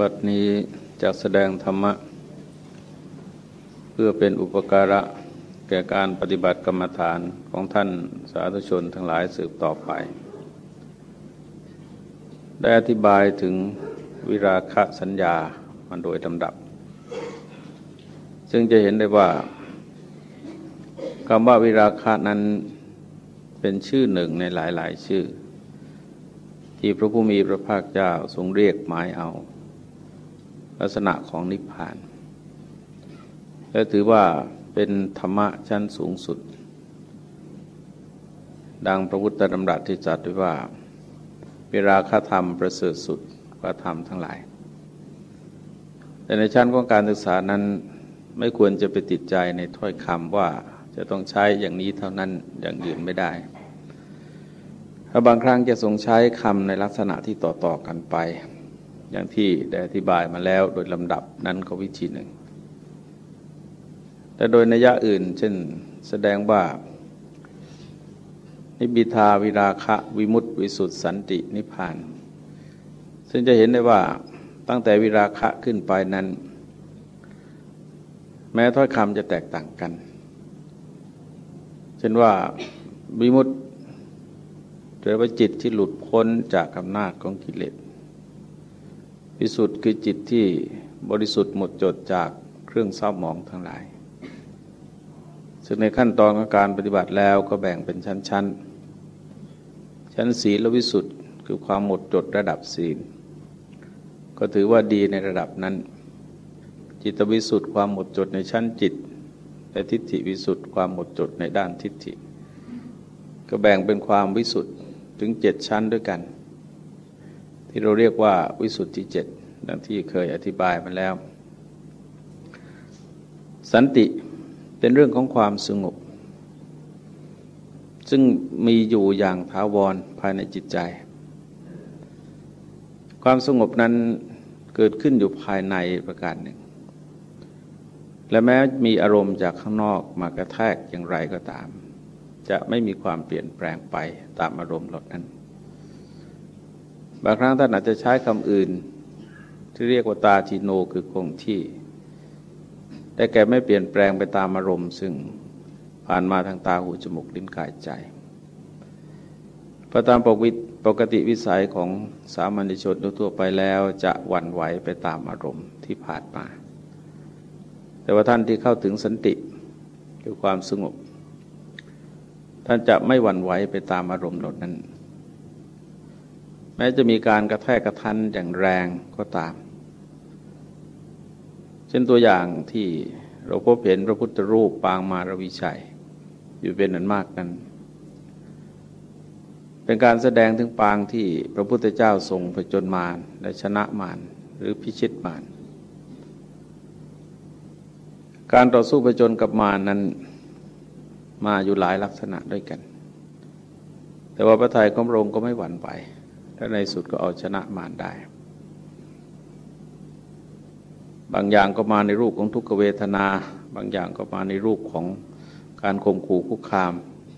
บัดนี้จะแสดงธรรมะ เพื่อเป็นอุปการะแก่การปฏิบัติกรรมฐานของท่านสาธุชนทั้งหลายสืบต่อไป ได้อธิบายถึงวิราคะสัญญามันโดยลำดับ ซึ่งจะเห็นได้ว่าคำว่าวิราคะนั้นเป็นชื่อหนึ่งในหลายๆ ชื่อ ที่พระผู้มีพระภาคเจ้าทรงเรียกหมายเอา ลักษณะของนิพพาน และถือว่าเป็นธรรมะชั้นสูงสุด ดังพระพุทธดำรัสที่จัดไว้ว่าเวลาคธรรมประเสริฐสุดกว่าธรรมทั้งหลาย แต่ในชั้นของการศึกษานั้นไม่ควรจะไปติดใจในถ้อยคำว่าจะต้องใช้อย่างนี้เท่านั้นอย่างอื่นไม่ได้ถ้าบางครั้งจะทรงใช้คำในลักษณะที่ต่อ ๆ กันไป อย่างที่ได้อธิบายมาแล้วโดยลำดับนั้นก็วิธีหนึ่ง แต่โดยนัยะอื่น เช่นแสดงว่า นิบิทาวิราคะวิมุตติวิสุทธิสันตินิพพาน ซึ่งจะเห็นได้ว่าตั้งแต่วิราคะขึ้นไปนั้น แม้ถ้อยคำจะแตกต่างกัน เช่นว่าวิมุตติแปลว่าจิตที่หลุดพ้นจากอำนาจของกิเลส วิสุทธิ์คือจิตที่บริสุทธิ์หมดจดจากเครื่องเศร้าหมองทั้งหลาย ซึ่งในขั้นตอนของการปฏิบัติแล้วก็แบ่งเป็นชั้นๆ ชั้นศีลวิสุทธิ์คือความหมดจดระดับศีล ก็ถือว่าดีในระดับนั้น จิตวิสุทธิ์ความหมดจดในชั้นจิตและทิฏฐิวิสุทธิ์ความหมดจดในด้านทิฏฐิ ก็แบ่งเป็นความวิสุทธิ์ถึงเจ็ดชั้นด้วยกัน ที่เราเรียกว่าวิสุทธิเจ็ดดังที่เคยอธิบายมาแล้ว สันติเป็นเรื่องของความสงบ ซึ่งมีอยู่อย่างถาวรภายในจิตใจ ความสงบนั้นเกิดขึ้นอยู่ภายในประการหนึ่ง และแม้มีอารมณ์จากข้างนอกมากระแทกอย่างไรก็ตาม จะไม่มีความเปลี่ยนแปลงไปตามอารมณ์หลดนั้น บางครั้งท่านอาจจะใช้คำอื่น ที่เรียกว่าตาทิโนคือคงที่ แต่แกไม่เปลี่ยนแปลงไปตามอารมณ์ ซึ่งผ่านมาทางตาหูจมูกลิ้นกายใจพระตามปกปกติวิสัยของสามัญชนทั่วไปแล้วจะหวั่นไหวไปตามอารมณ์ที่ผ่านมา แต่ว่าท่านที่เข้าถึงสันติคือความสงบ ท่านจะไม่หวั่นไหวไปตามอารมณ์เหล่านั้น แม้จะมีการกระแทกกระทันอย่างแรงก็ตาม เช่นตัวอย่างที่เราพบเห็นพระพุทธรูปปางมารวิชัย อยู่เป็นอันมากนั้น เป็นการแสดงถึงปางที่พระพุทธเจ้าทรงผจญมารและชนะมารหรือพิชิตมารการต่อสู้ผจญกับมารนั้นมาอยู่หลายลักษณะด้วยกัน แต่ว่าพระไทยของพระองค์ก็ไม่หวั่นไหว และในสุดก็เอาชนะมารได้ บางอย่างก็มาในรูปของทุกขเวทนา บางอย่างก็มาในรูปของการข่มขู่คุกคาม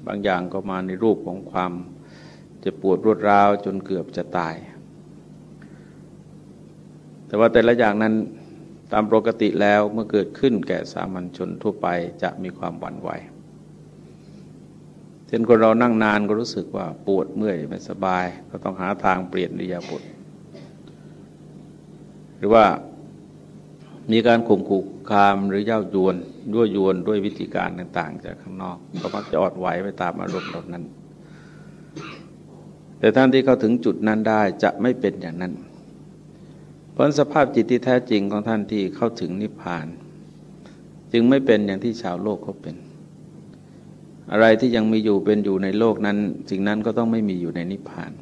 บางอย่างก็มาในรูปของความจะปวดรวดร้าวจนเกือบจะตาย แต่ว่าแต่ละอย่างนั้นตามปกติแล้วเมื่อเกิดขึ้นแก่สามัญชนทั่วไปจะมีความหวั่นไหว เช่นคนเรานั่งนานก็รู้สึกว่าปวดเมื่อยไม่สบาย ก็ต้องหาทางเปลี่ยนนิยาบทหรือว่ามีการข่มขู่คามหรือเย้ายวนด้วยยวนด้วยวิธีการต่าง ๆ จากข้างนอกก็มักจะอดไหวไปตามอารมณ์เหล่านั้น แต่ท่านที่เข้าถึงจุดนั้นได้จะไม่เป็นอย่างนั้น เพราะสภาพจิตที่แท้จริงของท่านที่เข้าถึงนิพพาน จึงไม่เป็นอย่างที่ชาวโลกเขาเป็น อะไรที่ยังมีอยู่เป็นอยู่ในโลกนั้น สิ่งนั้นก็ต้องไม่มีอยู่ในนิพพาน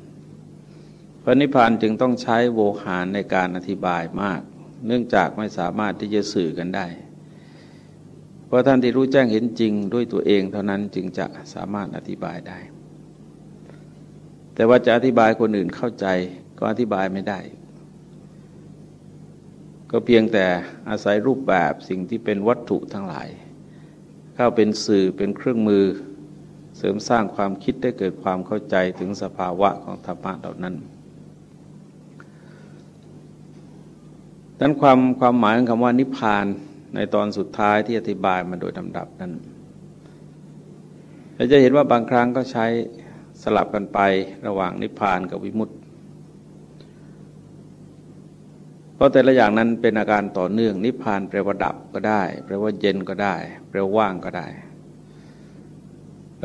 เพราะนิพพานจึงต้องใช้โวหารในการอธิบายมาก เนื่องจากไม่สามารถที่จะสื่อกันได้ เพราะท่านที่รู้แจ้งเห็นจริงด้วยตัวเองเท่านั้นจึงจะสามารถอธิบายได้ แต่ว่าจะอธิบายคนอื่นเข้าใจก็อธิบายไม่ได้ ก็เพียงแต่อาศัยรูปแบบสิ่งที่เป็นวัตถุทั้งหลาย เข้าเป็นสื่อเป็นเครื่องมือ เสริมสร้างความคิดได้เกิดความเข้าใจถึงสภาวะของธรรมะเหล่านั้นนั้นความความหมายของคำว่านิพพานในตอนสุดท้ายที่อธิบายมาโดยลำดับนั้นเราจะเห็นว่าบางครั้งก็ใช้สลับกันไประหว่างนิพพานกับวิมุตติ เพราะแต่ละอย่างนั้นเป็นอาการต่อเนื่อง นิพพานแปลว่าดับก็ได้ แปลว่าเย็นก็ได้ แปลว่าว่างก็ได้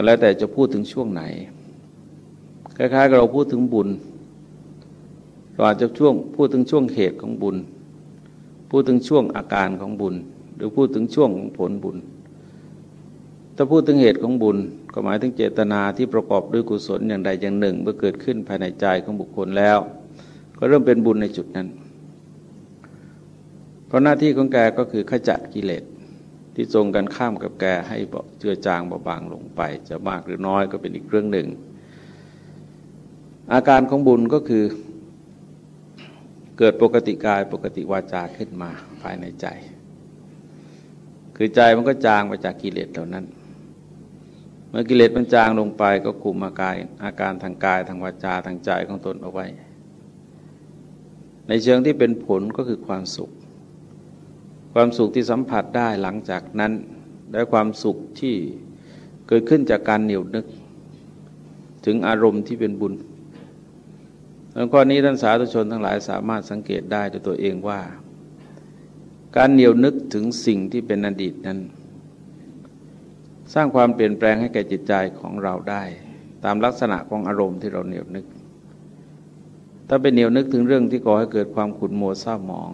แล้วแต่จะพูดถึงช่วงไหน คล้ายๆกับเราพูดถึงบุญเราอาจจะช่วงพูดถึงช่วงเหตุของบุญ พูดถึงช่วงอาการของบุญ หรือพูดถึงช่วงผลบุญ ถ้าพูดถึงเหตุของบุญ ก็หมายถึงเจตนาที่ประกอบด้วยกุศลอย่างใดอย่างหนึ่ง เมื่อเกิดขึ้นภายในใจของบุคคลแล้ว ก็เริ่มเป็นบุญในจุดนั้น เพราะหน้าที่ของแกก็คือขจัดกิเลสที่ทรงกันข้ามกับแกให้เจือจางเบาบางลงไป จะมากหรือน้อยก็เป็นอีกเรื่องหนึ่ง อาการของบุญก็คือเกิดปกติกายปกติวาจาขึ้นมาภายในใจ คือใจมันก็จางไปจากกิเลสเหล่านั้น เมื่อกิเลสมันจางลงไปก็คุมอาการอาการทางกายทางวาจาทางใจของตนเอาไว้ ในเชิงที่เป็นผลก็คือความสุข ความสุขที่สัมผัสได้หลังจากนั้นได้ความสุขที่เกิดขึ้นจากการเหนียวนึก ถึงอารมณ์ที่เป็นบุญข้อนี้ท่านสาธุชนทั้งหลายสามารถสังเกตได้ด้วยตัวเองว่า การเหนียวนึกถึงสิ่งที่เป็นอดีตนั้น สร้างความเปลี่ยนแปลงให้แก่จิตใจของเราได้ ตามลักษณะของอารมณ์ที่เราเหนียวนึก ถ้าเป็นเหนียวนึกถึงเรื่องที่ก่อให้เกิดความขุ่นมัวเศร้าหมอง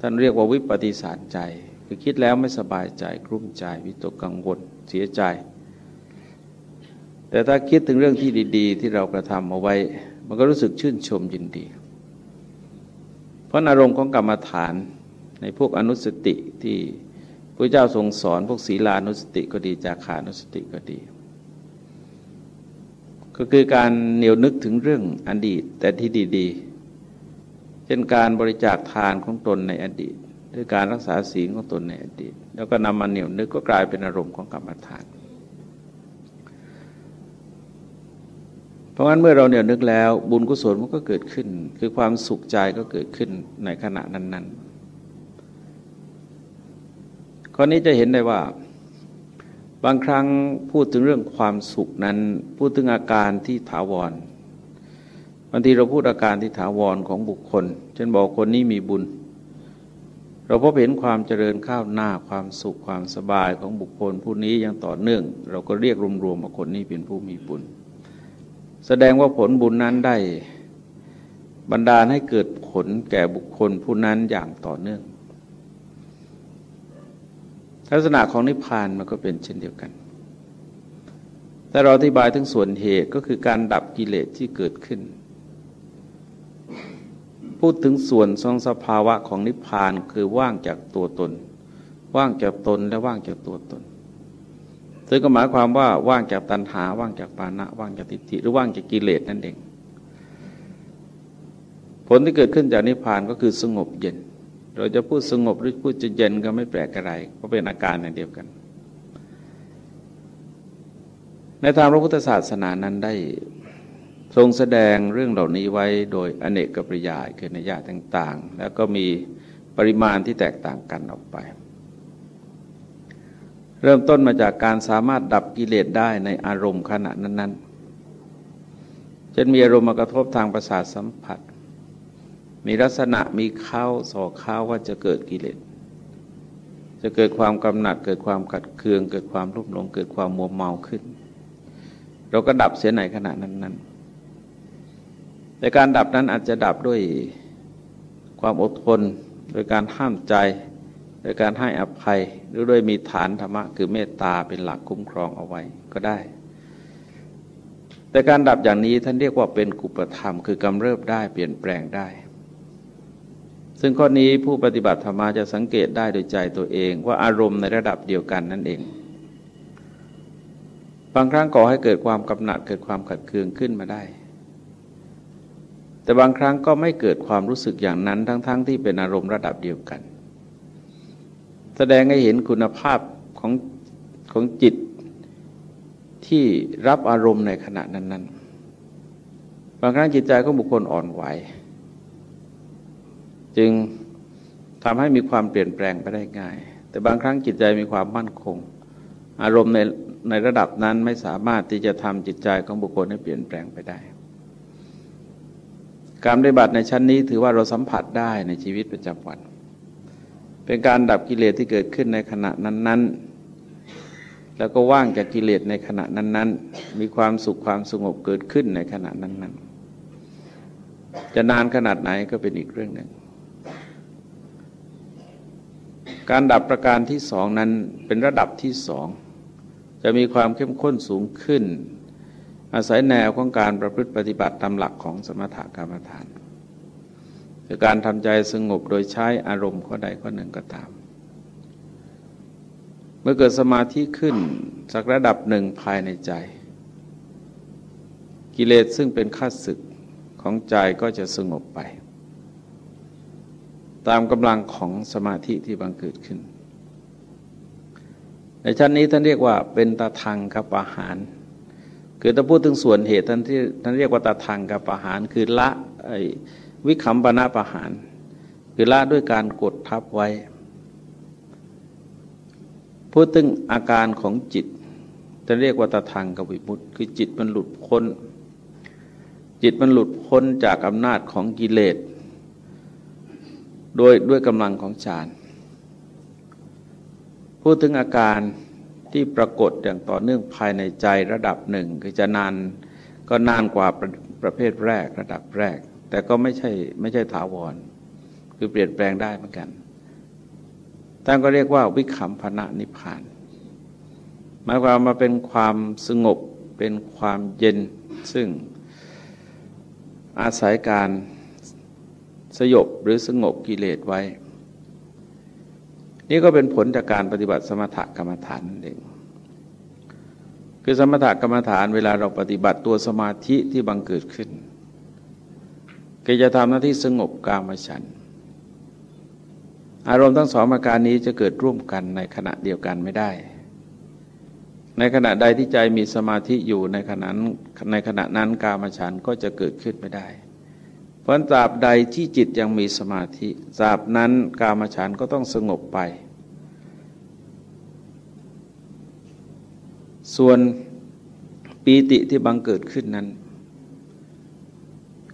ท่านเรียกว่าวิปฏิสารใจ คือคิดแล้วไม่สบายใจกลุ้มใจ วิตกกังวลเสียใจ แต่ถ้าคิดถึงเรื่องที่ดี ๆ ที่เรากระทำเอาไว้ มันก็รู้สึกชื่นชมยินดี เพราะอารมณ์ของกรรมฐานในพวกอนุสติที่พระเจ้าทรงสอนพวกศีลานุสติก็ดีจาขานุสติก็ดี ก็คือการเหนียวนึกถึงเรื่องอดีตแต่ที่ดี ๆ เช่นการบริจาคทานของตนในอดีตด้วยการรักษาศีลของตนในอดีต แล้วก็นำมาเหนี่ยวนึกก็กลายเป็นอารมณ์ของกรรมฐาน เพราะงั้นเมื่อเราเนี่ยนึกแล้ว บุญกุศลมันก็เกิดขึ้น คือความสุขใจก็เกิดขึ้นในขณะนั้น ๆ ข้อนี้จะเห็นได้ว่าบางครั้งพูดถึงเรื่องความสุขนั้น พูดถึงอาการที่ถาวร บางทีเราพูดอาการที่ถาวรของบุคคล เช่นบอกคนนี้มีบุญ เราพบเห็นความเจริญข้าวหน้าความสุขความสบายของบุคคลผู้นี้ยังต่อเนื่อง เราก็เรียกรวมๆว่าคนนี้เป็นผู้มีบุญ แสดงว่าผลบุญนั้นได้บรรดาให้เกิดผลแก่บุคคลผู้นั้นอย่างต่อเนื่องลักษณะของนิพพานมันก็เป็นเช่นเดียวกัน แต่เราอธิบายถึงส่วนเหตุก็คือการดับกิเลสที่เกิดขึ้น พูดถึงส่วนทรงสภาวะของนิพพานคือว่างจากตัวตน ว่างจากตนและว่างจากตัวตนซึ่งก็หมายความว่าว่างจากตัณหา ว่างจากปานะ ว่างจากทิฏฐิหรือว่างจากกิเลสนั่นเอง ผลที่เกิดขึ้นจากนิพพานก็คือสงบเย็น เราจะพูดสงบหรือพูดจะเย็นก็ไม่แปลกอะไรเพราะเป็นอาการอย่างเดียวกัน ในทางพระพุทธศาสนานั้นได้ ทรงแสดงเรื่องเหล่านี้ไว้โดยอเนกกปริยายคือในญาติต่าง ๆ แล้วก็มีปริมาณที่แตกต่างกันออกไป เริ่มต้นมาจากการสามารถดับกิเลสได้ในอารมณ์ขณะนั้น ๆ เช่นมีอารมณ์มากระทบทางประสาทสัมผัส มีลักษณะมีข้าวสอกข้าวว่าจะเกิดกิเลส จะเกิดความกำหนัดเกิดความกัดเคือง เกิดความรุ่มหลงเกิดความมัวเมาขึ้น เราก็ดับเสียในขณะนั้นๆ แต่การดับนั้นอาจจะดับด้วยความอดทน โดยการห้ามใจ โดยการให้อภัย หรือโดยมีฐานธรรมะคือเมตตาเป็นหลักคุ้มครองเอาไว้ก็ได้ แต่การดับอย่างนี้ท่านเรียกว่าเป็นกุปธรรม คือกำเริบได้เปลี่ยนแปลงได้ ซึ่งข้อนี้ผู้ปฏิบัติธรรมาจะสังเกตได้โดยใจตัวเอง ว่าอารมณ์ในระดับเดียวกันนั่นเอง บางครั้งก่อให้เกิดความกำหนัดเกิดความขัดเคืองขึ้นมาได้ แต่บางครั้งก็ไม่เกิดความรู้สึกอย่างนั้นทั้งๆทที่เป็นอารมณ์ระดับเดียวกัน แสดงให้เห็นคุณภาพของของจิตที่รับอารมณ์ในขณะนั้น ๆ บางครั้งจิตใจของบุคคลอ่อนไหวจจึงทำให้มีความเปลี่ยนแปลงไปได้ง่าย แต่บางครั้งจิตใจมีความมั่นคง อารมณ์ในในระดับนั้นไม่สามารถที่จะทำจิตใจของบุคคลให้เปลี่ยนแปลงไปได้ การปฏิบัติในชั้นนี้ถือว่าเราสัมผัสได้ในชีวิตประจำวัน เป็นการดับกิเลสที่เกิดขึ้นในขณะนั้น ๆ แล้วก็ว่างจากกิเลสในขณะนั้น ๆ มีความสุขความสงบเกิดขึ้นในขณะนั้น ๆ จะนานขนาดไหนก็เป็นอีกเรื่องหนึ่ง การดับประการที่สองนั้นเป็นระดับที่สองจะมีความเข้มข้นสูงขึ้น อาศัยแนวของการประพฤติปฏิบัติตามหลักของสมถกรรมฐานคือการทำใจสงบโดยใช้อารมณ์ข้อใดข้อหนึ่งก็ตาม เมื่อเกิดสมาธิขึ้นสักระดับหนึ่งภายในใจ กิเลสซึ่งเป็นข้าศึกของใจก็จะสงบไป ตามกำลังของสมาธิที่บังเกิดขึ้น ในชั้นนี้ท่านเรียกว่าเป็นตาทางกับอาหาร คือถ้าพูดถึงส่วนเหตุท่านที่ท่านเรียกว่าตาทางกับอาหารคือละวิคัมปนาประหาร คือละด้วยการกดทับไว้ พูดถึงอาการของจิตท่านเรียกว่าตาทางกับวิมุตคือจิตมันหลุดพ้น จิตมันหลุดพ้นจากอำนาจของกิเลสโดยด้วยกำลังของฌานพูดถึงอาการ ที่ปรากฏอย่างต่อเนื่องภายในใจระดับหนึ่งคือจะนานก็นานกว่าประประเภทแรกระดับแรก แต่ก็ไม่ใช่ไม่ใช่ถาวร คือเปลี่ยนแปลงได้เหมือนกันท่านก็เรียกว่าวิคัมพนะนิพพาน หมายความมาเป็นความสงบเป็นความเย็นซึ่งอาศัยการสยบหรือสงบกิเลสไว้ นี่ก็เป็นผลจากการปฏิบัติสมถกรรมฐานนั่นเองคือสมถกรรมฐานเวลาเราปฏิบัติตัวสมาธิที่บังเกิดขึ้นก็จะทำหน้าที่สงบกามฉัน อารมณ์ทั้งสองอาการนี้จะเกิดร่วมกันในขณะเดียวกันไม่ได้ ในขณะใดที่ใจมีสมาธิอยู่ในขณะในขณะนั้นกามฉันก็จะเกิดขึ้นไม่ได้ พราะตราบใดที่จิตยังมีสมาธิตราบนั้นกามฉันก็ต้องสงบไป ส่วนปีติที่บังเกิดขึ้นนั้น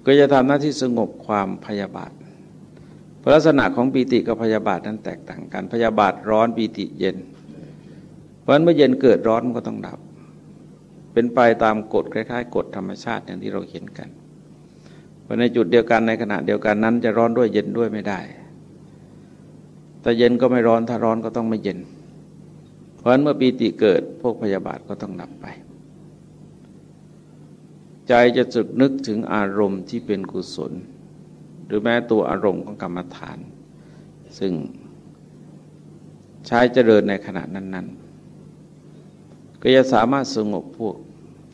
ก็จะทำหน้าที่สงบความพยาบาทลักษณะของปีติกับพยาบาทนั้นแตกต่างกัน พยาบาทร้อนปีติเย็น เพราะฉะนั้นเมื่อเย็นเกิดร้อนมันก็ต้องดับ เป็นไปตามกฎคล้ายๆกฎธรรมชาติอย่างที่เราเห็นกัน พราะในจุดเดียวกันในขณะเดียวกันนั้น จะร้อนด้วยเย็นด้วยไม่ได้ แต่เย็นก็ไม่ร้อนถ้าร้อนก็ต้องไม่เย็น เพราะฉะนั้นเมื่อปีติเกิดพวกพยาบาทก็ต้องดับไป ใจจะจุดนึกถึงอารมณ์ที่เป็นกุศล หรือแม้ตัวอารมณ์ของกรรมฐาน ซึ่งใช้เจริญในขณะนั้น ๆ ก็จะสามารถสงบพวก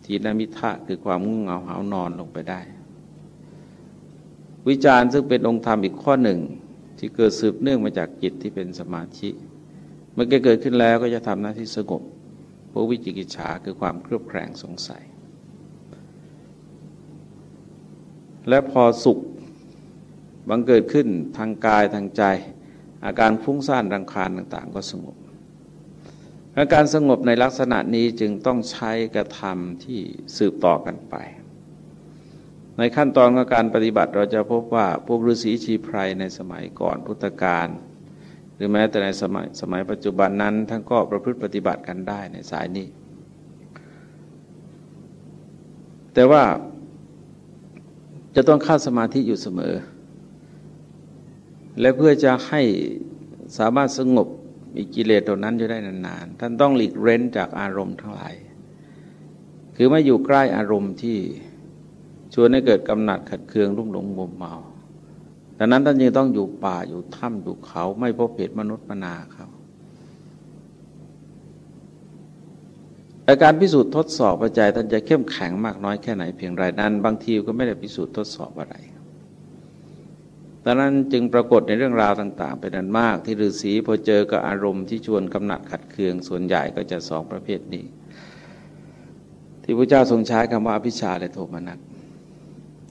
ทีนมิทะคือความง่วงเหงาหานอนลงไปได้ วิจารณ์ซึ่งเป็นองค์ธรรมอีกข้อหนึ่ง ที่เกิดสืบเนื่องมาจากจิตที่เป็นสมาธิเมื่อเกิดขึ้นแล้วก็จะทำหน้าที่สงบพวกวิจิกิจฉาคือความเครือบแคลงสงสัย และพอสุขบังเกิดขึ้นทางกายทางใจ อาการฟุ้งซ่านรังคาญต่าง ๆ ก็สงบอาการสงบในลักษณะนี้จึงต้องใช้กระทำที่สืบต่อกันไป ในขั้นตอนของการปฏิบัติเราจะพบว่าพวกฤาษีชีไพรในสมัยก่อนพุทธกาลหรือแม้แต่ในสมัยสมัยปัจจุบันนั้นท่านก็ประพฤติปฏิบัติกันได้ในสายนี้ แต่ว่าจะต้องเข้าสมาธิอยู่เสมอ และเพื่อจะให้สามารถสงบมีกิเลสตัวนั้นอยู่ได้นานๆ ท่านต้องหลีกเร้นจากอารมณ์ทั้งหลาย คือไม่อยู่ใกล้อารมณ์ที่ ชวนให้เกิดกำหนัดขัดเคืองรุ่มหลงมัวเมาดังนั้นท่านยังต้องอยู่ป่าอยู่ถ้ำอยู่เขาไม่พบเหตุมนุษย์มนาเขาอาการพิสูจน์ทดสอบปัจจัยท่านจะเข้มแข็งมากน้อยแค่ไหนเพียงไรนั้น บางทีก็ไม่ได้พิสูจน์ทดสอบอะไรดังนั้นจึงปรากฏในเรื่องราวต่าง ๆ เป็นนันมากที่ฤาษีพอเจอกับอารมณ์ที่ชวนกำหนัดขัดเคืองส่วนใหญ่ก็จะสองประเภทนี้ ที่พระเจ้าทรงใช้คำว่าพิชาและโทมนัส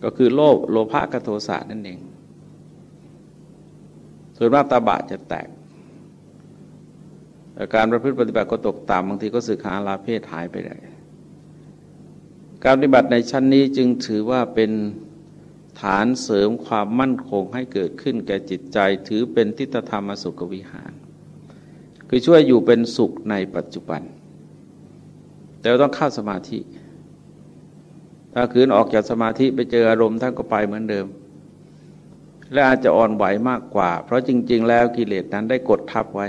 ก็คือโลภโลภะกับโทสะนั่นเอง ส่วนมากตาบะจะแตก การประพฤติปฏิบัติก็ตกต่ำบางทีก็สึกหาลาเพศหายไปเลยการปฏิบัติในชั้นนี้จึงถือว่าเป็นฐานเสริมความมั่นคงให้เกิดขึ้นแก่จิตใจถือเป็นทิฏฐธรรมสุขวิหาร คือช่วยอยู่เป็นสุขในปัจจุบัน แต่ต้องเข้าสมาธิ ถ้าคืนออกจากสมาธิไปเจออารมณ์ท่านก็ไปเหมือนเดิม และอาจจะอ่อนไหวมากกว่า เพราะจริง ๆ แล้วกิเลสนั้นได้กดทับไว้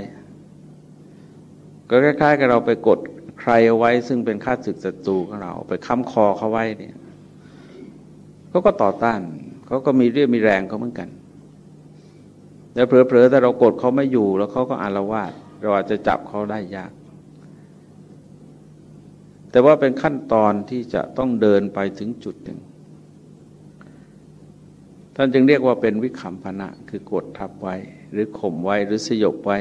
ก็คล้ายๆกับเราไปกดใครเอาไว้ ซึ่งเป็นข้าศึกศัตรูของเราไปค้ำคอเขาไว้เนี่ยเขาก็ต่อต้านเขาก็มีเรี่ยวมีแรงเขาเหมือนกันแต่เผลอๆถ้าเรากดเขาไม่อยู่แล้วเขาก็อารวาสเราอาจจะจับเขาได้ยาก แต่ว่าเป็นขั้นตอนที่จะต้องเดินไปถึงจุดหนึ่ง ท่านจึงเรียกว่าเป็นวิคัมพนะคือกดทับไว้ หรือข่มไว้หรือสยบไว้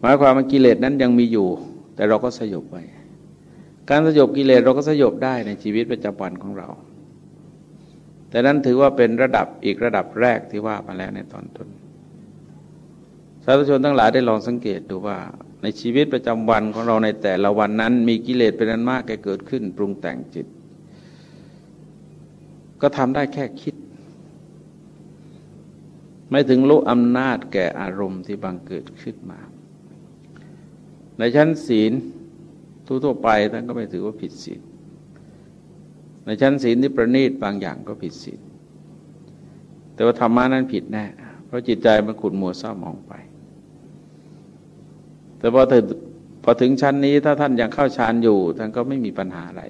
หมายความว่ากิเลสนั้นยังมีอยู่ แต่เราก็สยบไว้ การสยบกิเลสเราก็สยบได้ในชีวิตประจำวันของเรา แต่นั้นถือว่าเป็นระดับอีกระดับแรกที่ว่ามาแล้วในตอนต้นสาธุชนทั้งหลายได้ลองสังเกตดูว่า ในชีวิตประจำวันของเราในแต่ละวันนั้น มีกิเลสเป็นนั้นมากแกเกิดขึ้น ปรุงแต่งจิต ก็ทำได้แค่คิด ไม่ถึงรู้อำนาจแก่อารมณ์ที่บังเกิดขึ้นมา ในชั้นศีลทั่วไปท่านก็ไม่ถือว่าผิดศีลในชั้นศีลที่ประณีตบางอย่างก็ผิดศีลแต่ว่าธรรมะนั้นผิดแน่เพราะจิตใจมันขุ่นมัวเศร้ามองไป แต่พอถึงพอถึงชั้นนี้ถ้าท่านยังเข้าฌานอยู่ท่านก็ไม่มีปัญหาอะไร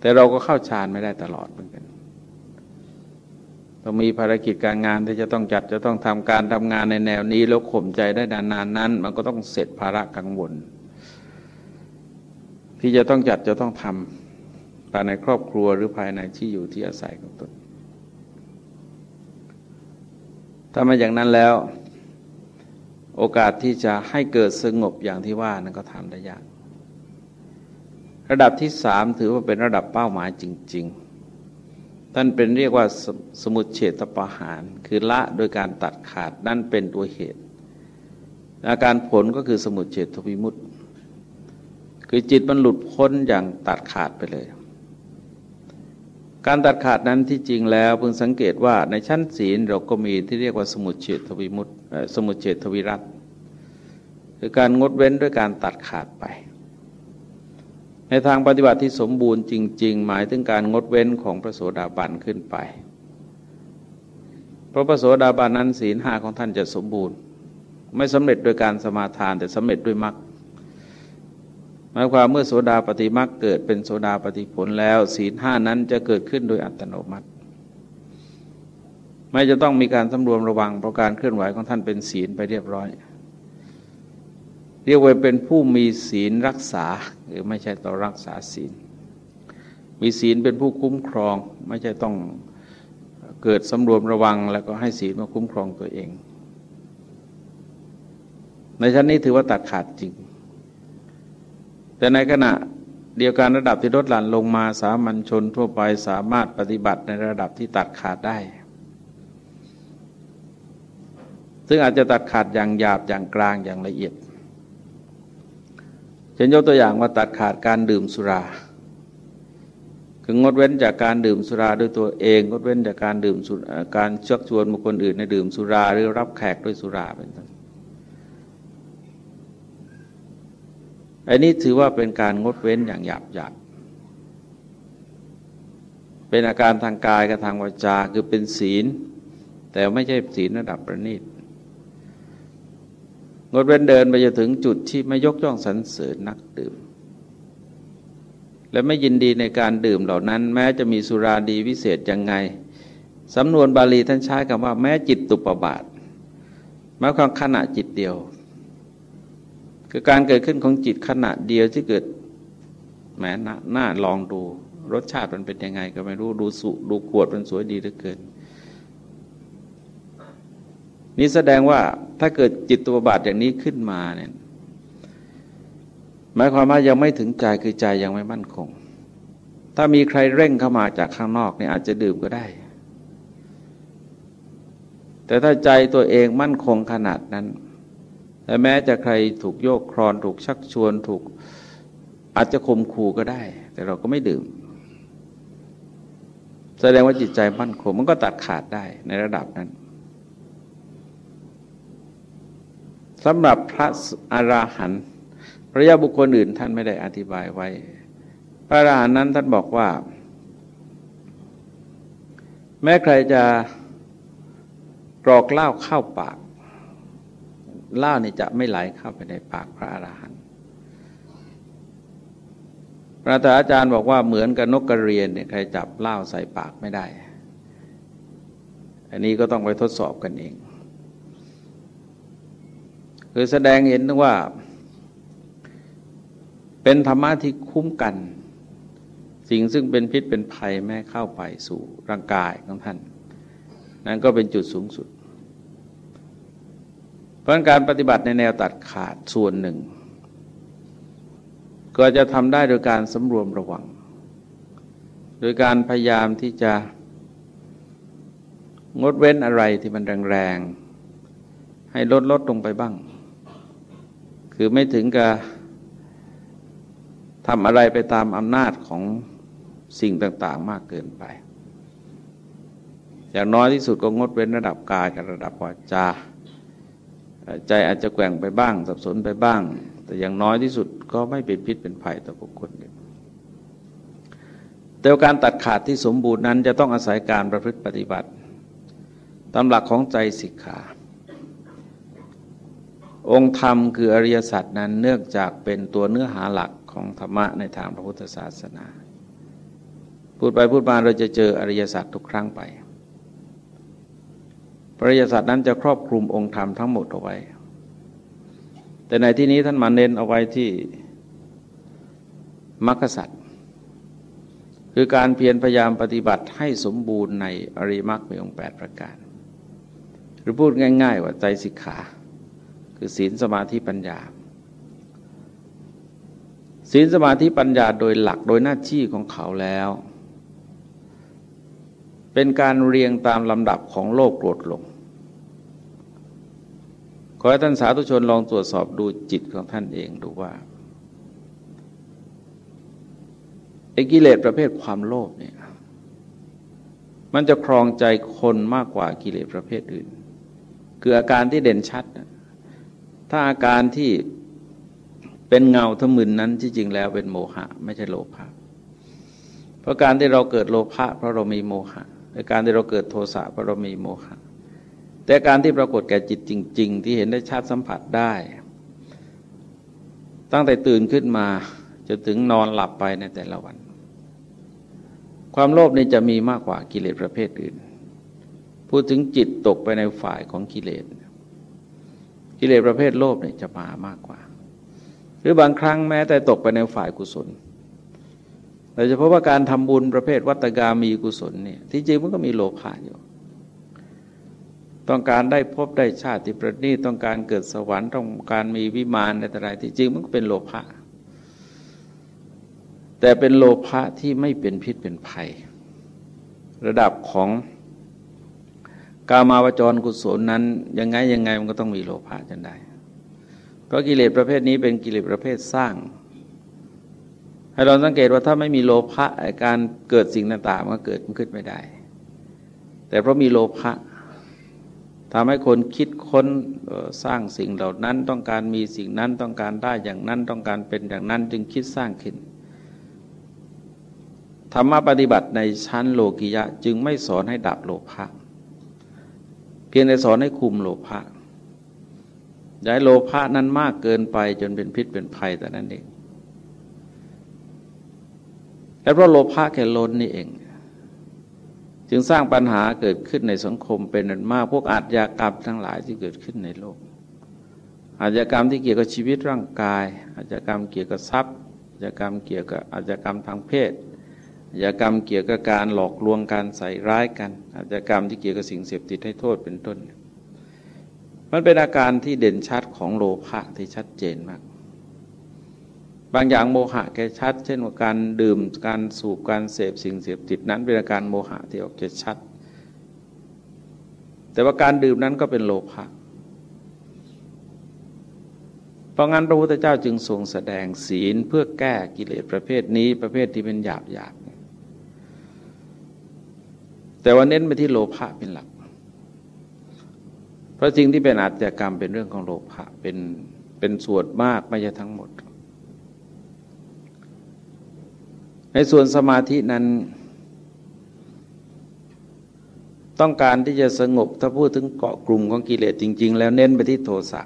แต่เราก็เข้าฌานไม่ได้ตลอดเหมือนกันต้องมีภารกิจการงานที่จะต้องจัดจะต้องทำการทำงานในแนวนี้แล้วข่มใจได้นานๆนั้น มันก็ต้องเสร็จภาระกังวล ที่จะต้องจัดจะต้องทำภายในครอบครัวหรือภายในที่อยู่ที่อาศัยของตนถ้ามาอย่างนั้นแล้ว โอกาสที่จะให้เกิดสงบอย่างที่ว่านั้นก็ทำได้ยาก ระดับที่สามถือว่าเป็นระดับเป้าหมายจริง ๆ ท่านเป็นเรียกว่าสสมุดเฉตประหาร คือละโดยการตัดขาดนั่นเป็นตัวเหตุ อาการผลก็คือสมุดเฉตทวิมุตติ คือจิตมันหลุดพ้นอย่างตัดขาดไปเลย การตัดขาดนั้นที่จริงแล้วเพิ่งสังเกตว่าในชั้นศีลเราก็มีที่เรียกว่าสมุทเฉทวิมุตสมุทเฉทวิรัตคือการงดเว้นด้วยการตัดขาดไป ในทางปฏิบัติที่สมบูรณ์จริง ๆ หมายถึงการงดเว้นของพระโสดาบันขึ้นไป เพราะพระโสดาบันนั้นศีลห้าของท่านจะสมบูรณ์ ไม่สำเร็จโดยการสมาทานแต่สำเร็จด้วยมรรค มายความเมื่อโสดาปฏิมักเกิดเป็นโสดาปฏิผลแล้ว ศีลห้านั้นจะเกิดขึ้นโดยอัตโนมัติ ไม่จะต้องมีการสำรวมระวังเพราะการเคลื่อนไหวของท่านเป็นศีลไปเรียบร้อย เรียกว่าเป็นผู้มีศีลรักษาหรือไม่ใช่ต่อรักษาศีล มีศีลเป็นผู้คุ้มครองไม่ใช่ต้องเกิดสำรวมระวัง แล้วก็ให้ศีลมาคุ้มครองตัวเอง ในชั้นนี้ถือว่าตัดขาดจริง แต่ในขณะเดียวกันระดับที่ลดหลั่นลงมาสามัญชนทั่วไปสามารถปฏิบัติในระดับที่ตัดขาดได้ ซึ่งอาจจะตัดขาดอย่างหยาบอย่างกลางอย่างละเอียดเช่นยกตัวอย่างว่าตัดขาดการดื่มสุรา คืองดเว้นจากการดื่มสุราด้วยตัวเองงดเว้นจากการดื่มการชักชวนบุคคลอื่นในดื่มสุราหรือรับแขกด้วยสุราเป็นต้น อันนี้ถือว่าเป็นการงดเว้นอย่างหยาบหยาบเป็นอาการทางกายกับทางวาจาคือเป็นศีล แต่ไม่ใช่ศีลระดับประณีตงดเว้นเดินไปจะถึงจุดที่ไม่ยกย่องสรรเสริญนักดื่ม และไม่ยินดีในการดื่มเหล่านั้น แม้จะมีสุราดีวิเศษยังไงสำนวนบาลีท่านใช้คำว่า แม้จิตตุปบาทหมายความขณะจิตเดียว คือการเกิดขึ้นของจิตขณะเดียวที่เกิดแหมหน้าลองดู รสชาติมันเป็นยังไง ก็ไม่รู้ดูสุดูขวดมันสวยดีเหลือเกิน นี่แสดงว่าถ้าเกิดจิตตัวบาทอย่างนี้ขึ้นมาเนี่ยหมายความว่ายังไม่ถึงใจคือใจยังไม่มั่นคง ถ้ามีใครเร่งเข้ามาจากข้างนอกเนี่ยอาจจะดื่มก็ได้ แต่ถ้าใจตัวเองมั่นคงขนาดนั้น แต่แม้จะใครถูกโยกครอนถูกชักชวนถูกอาจจะข่มขู่ก็ได้ แต่เราก็ไม่ดื่ม แสดงว่าจิตใจมั่นคงมันก็ตัดขาดได้ในระดับนั้นสำหรับพระอาราหันต์พระยาบุคคลอื่นท่านไม่ได้อธิบายไว้ พระอาราหันต์นั้นท่านบอกว่า แม้ใครจะกรอกเหล้าเข้าปาก เหล้านี่จะไม่ไหลเข้าไปในปากพระอาหารหันต์พระอาจารย์บอกว่าเหมือนกับนกกระเรียนเนี่ยใครจับเหล้าใส่ปากไม่ได้ อันนี้ก็ต้องไปทดสอบกันเอง คือแสดงเห็นว่า เป็นธรรมะที่คุ้มกัน สิ่งซึ่งเป็นพิษเป็นภัยแม้เข้าไปสู่ร่างกายของท่าน นั่นก็เป็นจุดสูงสุด ราะการปฏิบัติในแนวตัดขาดส่วนหนึ่ง ก็จะทำได้โดยการสำรวมระวัง โดยการพยายามที่จะงดเว้นอะไรที่มันแรงๆ ให้ลดลดลงไปบ้าง คือไม่ถึงกับทำอะไรไปตามอำนาจของสิ่งต่างๆมากเกินไป อย่างน้อยที่สุดก็งดเว้นระดับกายกับระดับวาจา ใจอาจจะแกว่งไปบ้าง สับสนไปบ้าง แต่อย่างน้อยที่สุดก็ไม่เป็นพิษเป็นภัยต่อบุคคลอื่นแต่การตัดขาดที่สมบูรณ์นั้น จะต้องอาศัยการประพฤติปฏิบัติตามหลักของใจสิกขา องค์ธรรมคืออริยสัจนั้นเนื่องจากเป็นตัวเนื้อหาหลักของธรรมะในทางพระพุทธศาสนา พูดไปพูดมาเราจะเจออริยสัจทุกครั้งไป ปริยสัตว์นั้นจะครอบคลุมองค์ธรรมทั้งหมดเอาไว้ แต่ในที่นี้ท่านมาเน้นเอาไว้ที่มรรคสัตว์คือการเพียรพยายามปฏิบัติให้สมบูรณ์ในอริมักมีองค์แปดประการ หรือพูดง่าย ๆ ว่าใจสิกขา คือศีลสมาธิปัญญา ศีลสมาธิปัญญาโดยหลักโดยหน้าที่ของเขาแล้ว เป็นการเรียงตามลำดับของโลกโกรธลงขอให้ท่านสาธุชนลองตรวจสอบดูจิตของท่านเองดูว่าไอ้กิเลสประเภทความโลภเนี่ยมันจะครองใจคนมากกว่ากิเลสประเภทอื่น คืออาการที่เด่นชัด ถ้าอาการที่เป็นเงาทมึนนั้นที่จริงแล้วเป็นโมหะ ไม่ใช่โลภะเพราะการที่เราเกิดโลภะเพราะเรามีโมหะ ในการที่เราเกิดโทสะเพราะเรามีโมหะแต่การที่ปรากฏแก่จิตจริง ๆ ที่เห็นได้ชัดสัมผัสได้ ตั้งแต่ตื่นขึ้นมาจนถึงนอนหลับไปในแต่ละวัน ความโลภนี่จะมีมากกว่ากิเลสประเภทอื่น พูดถึงจิตตกไปในฝ่ายของกิเลส กิเลสประเภทโลภเนี่ยจะมามากกว่า หรือบางครั้งแม้แต่ตกไปในฝ่ายกุศล ดยเฉพาะว่าการทำบุญประเภทวัตกามีกุศลเนี่ยที่จริงมันก็มีโลภะอยู่ ต้องการได้พบได้ชาติประณีตต้องการเกิดสวรรค์ต้องการมีวิมานอะไรที่จริงมันก็เป็นโลภะแต่เป็นโลภะที่ไม่เป็นพิษเป็นภัย ระดับของกามาวจรกุศลนั้นยังไงยังไงมันก็ต้องมีโลภะจนได้ เพราะกิเลสประเภทนี้เป็นกิเลสประเภทสร้าง ให้เราสังเกตว่าถ้าไม่มีโลภะการเกิดสิ่งต่างๆมันก็เกิดมันขึ้นไม่ได้ แต่เพราะมีโลภะทำให้คนคิดค้นสร้างสิ่งเหล่านั้นต้องการมีสิ่งนั้นต้องการได้อย่างนั้นต้องการเป็นอย่างนั้นจึงคิดสร้างขึ้นธรรมะปฏิบัติในชั้นโลกิยะ จึงไม่สอนให้ดับโลภะเพียงแต่สอนให้คุมโลภะย้ายโลภะนั้นมากเกินไปจนเป็นพิษเป็นภัยแต่นั้นเอง และเพราะโลภะแค่ล้นนี่เอง จึงสร้างปัญหาเกิดขึ้นในสังคมเป็นอันมาก พวกอาชญากรรมทั้งหลายที่เกิดขึ้นในโลก อาชญากรรมที่เกี่ยวกับชีวิตร่างกาย อาชญากรรมเกี่ยวกับทรัพย์ อาชญากรรมเกี่ยวกับอาชญากรรมทางเพศอาชญากรรมเกี่ยวกับการหลอกลวงการใส่ร้ายกัน อาชญากรรมที่เกี่ยวกับสิ่งเสพติดให้โทษเป็นต้น มันเป็นอาการที่เด่นชัดของโลภะที่ชัดเจนมาก บางอย่างโมหะแกชัด เช่นว่าการดื่มการสูบการเสพสิ่งเสพติดนั้นเป็นอาการโมหะที่ออกจะชัด แต่ว่าการดื่มนั้นก็เป็นโลภะเพราะงั้นพระพุทธเจ้าจึงทรงแสดงศีลเพื่อแก้กิเลสประเภทนี้ประเภทที่เป็นหยาบหยาบแต่ว่าเน้นไปที่โลภะเป็นหลัก เพราะจริงที่เป็นอาชญากรรมเป็นเรื่องของโลภะเป็นเป็นส่วนมากไม่ใช่ทั้งหมด ในส่วนสมาธินั้น ต้องการที่จะสงบถ้าพูดถึงเกาะกลุ่มของกิเลสจริง ๆ แล้วเน้นไปที่โทสะ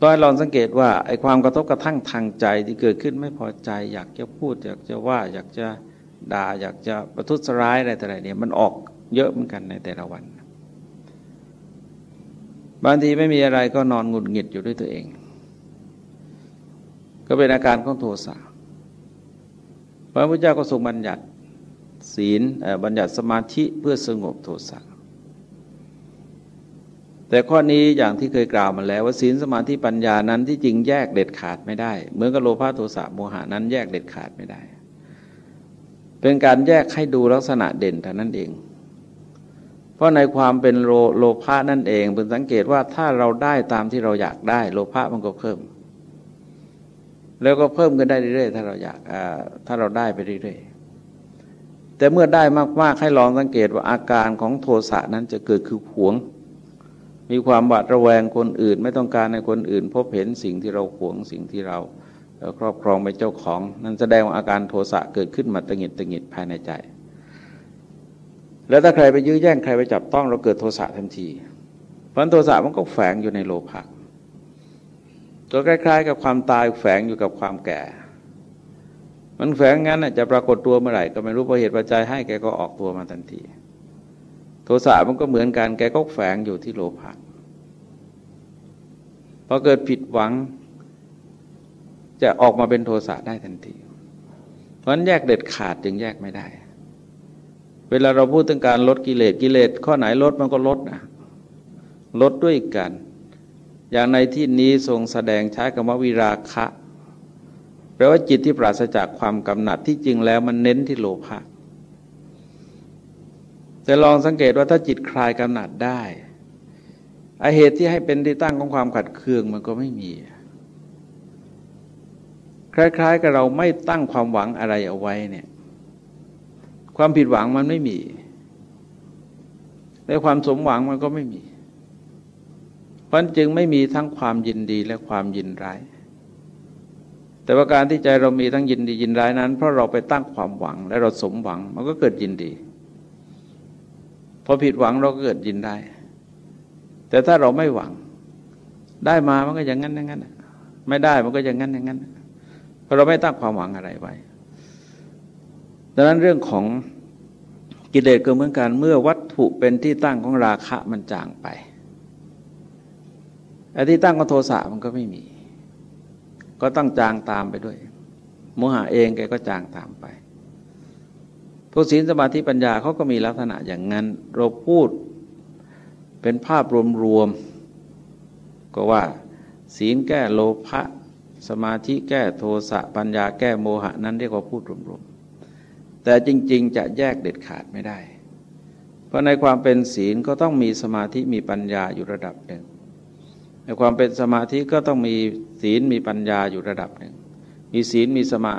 ต้อยลองสังเกตว่าไอ้ความกระทบกระทั่งทางใจที่เกิดขึ้นไม่พอใจ อยากจะพูด อยากจะว่าอยากจะด่า อยากจะประทุษร้ายอะไรแต่ไรเนี่ยมันออกเยอะเหมือนกันในแต่ละวัน บางทีไม่มีอะไรก็นอนหงุดหงิดอยู่ด้วยตัวเอง ก็เป็นอาการของโทสะ พระพุทธเจ้าก็ทรงบัญญัติศีลบัญญัติสมาธิเพื่อสงบโทสะแต่ข้อนี้อย่างที่เคยกล่าวมาแล้วว่าศีลสมาธิปัญญานั้นที่จริงแยกเด็ดขาดไม่ได้เหมือนกับโลภะโทสะโมหะนั้นแยกเด็ดขาดไม่ได้ เป็นการแยกให้ดูลักษณะเด่นเท่านั้นเอง เพราะในความเป็นโลโลภะนั่นเองเป็นสังเกตว่าถ้าเราได้ตามที่เราอยากได้ โลภะมันก็เพิ่ม แล้วก็เพิ่มกันได้เรื่อยๆถ้าเราอยากถ้าเราได้ไปเรื่อยๆแต่เมื่อได้มากๆให้ลองสังเกตว่าอาการของโทสะนั้นจะเกิดคือหวง มีความหวาดระแวงคนอื่น ไม่ต้องการในคนอื่น พบเห็นสิ่งที่เราหวงสิ่งที่เราครอบครองเป็นเจ้าของ นั่นแสดงว่าอาการโทสะเกิดขึ้นมาตงิดตงิดภายในใจ แล้วถ้าใครไปยื้อแย่งใครไปจับต้องเราเกิดโทสะทันทีเพราะโทสะมันก็แฝงอยู่ในโลภะ ตัวคล้าย ๆ กับความตายแฝงอยู่กับความแก่ มันแฝงงั้นจะปรากฏตัวเมื่อไหร่ ก็ไม่รู้เพราะเหตุปัจจัยให้แกก็ออกตัวมาทันที โทสะมันก็เหมือนกันแกก็แฝงอยู่ที่โลภะพอเกิดผิดหวัง จะออกมาเป็นโทสะได้ทันที เพราะนั้นแยกเด็ดขาดจึงแยกไม่ได้ เวลาเราพูดถึงการลดกิเลสกิเลสข้อไหนลดมันก็ลดนะลดด้วยกัน อย่างในที่นี้ทรงแสดงใช้คำว่าวิราคะแปลว่าจิตที่ปราศจากความกำหนัดที่จริงแล้วมันเน้นที่โลภะแต่ลองสังเกตว่าถ้าจิตคลายกำหนัดได้อเหตุที่ให้เป็นที่ตั้งของความขัดเคืองมันก็ไม่มี คล้ายๆ กับเราไม่ตั้งความหวังอะไรเอาไว้เนี่ย ความผิดหวังมันไม่มีและความสมหวังมันก็ไม่มี พราะจึงไม่มีทั้งความยินดีและความยินร้าย แต่ว่าการที่ใจเรามีทั้งยินดียินร้ายนั้น เพราะเราไปตั้งความหวังและเราสมหวังมันก็เกิดยินดี พอผิดหวังเราก็เกิดยินได้ แต่ถ้าเราไม่หวัง ได้มามันก็อย่างนั้นอย่างนั้นไม่ได้มันก็อย่างนั้นอย่างนั้นเพราะเราไม่ตั้งความหวังอะไรไว้ดังนั้นเรื่องของกิเลสก็เหมือนกันเมื่อวัตถุเป็นที่ตั้งของราคะมันจางไป ไอ้ที่ตั้งของโทสะมันก็ไม่มี ก็ต้องจางตามไปด้วยโมหะเองแกก็จางตามไปพวกศีลสมาธิปัญญาเขาก็มีลักษณะอย่างนั้น เราพูดเป็นภาพรวมๆก็ว่า ศีลแก้โลภะสมาธิแก้โทสะปัญญาแก้โมหะนั้นเรียกว่าพูดรวมๆแต่จริง ๆ จะแยกเด็ดขาดไม่ได้ เพราะในความเป็นศีลก็ต้องมีสมาธิมีปัญญาอยู่ระดับหนึ่ง ในความเป็นสมาธิก็ต้องมีศีลมีปัญญาอยู่ระดับหนึ่ง มีศีลมีสมา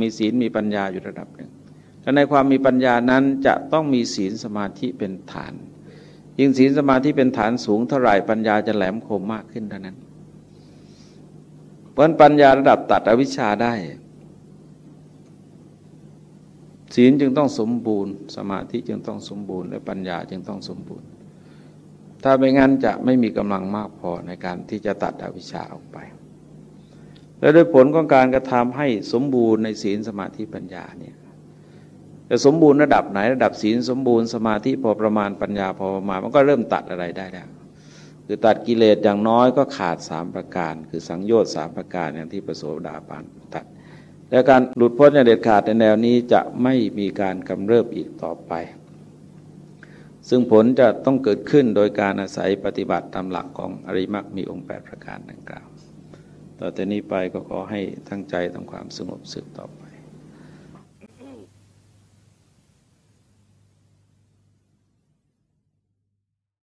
มีศีลมีปัญญาอยู่ระดับหนึ่งและในความมีปัญญานั้นจะต้องมีศีลสมาธิเป็นฐาน ยิ่งศีลสมาธิเป็นฐานสูงเท่าไหร่ปัญญาจะแหลมคมมากขึ้นเท่านั้น เพราะปัญญาระดับตัดอวิชชาได้ ศีลจึงต้องสมบูรณ์ สมาธิจึงต้องสมบูรณ์ และปัญญาจึงต้องสมบูรณ์ ถ้าไม่งั้นจะไม่มีกำลังมากพอในการที่จะตัดอวิชชาออกไป และโดยผลของการกระทำให้สมบูรณ์ในศีลสมาธิปัญญาเนี่ยจะสมบูรณ์ระดับไหนระดับศีลสมบูรณ์สมาธิพอประมาณปัญญาพอประมาณมันก็เริ่มตัดอะไรได้แล้วคือตัดกิเลสอย่างน้อยก็ขาดสามประการ คือสังโยชน์สามประการอย่างที่ประโสดาบันตัด และการหลุดพ้นอย่างเด็ดขาดในแนวนี้จะไม่มีการกำเริบอีกต่อไป ซึ่งผลจะต้องเกิดขึ้นโดยการอาศัยปฏิบัติตามหลักของอริมักมีองค์แปดประการดังกล่าว ต่อแต่นี้ไปก็ขอให้ทั้งใจทำความสงบสึกต่อไป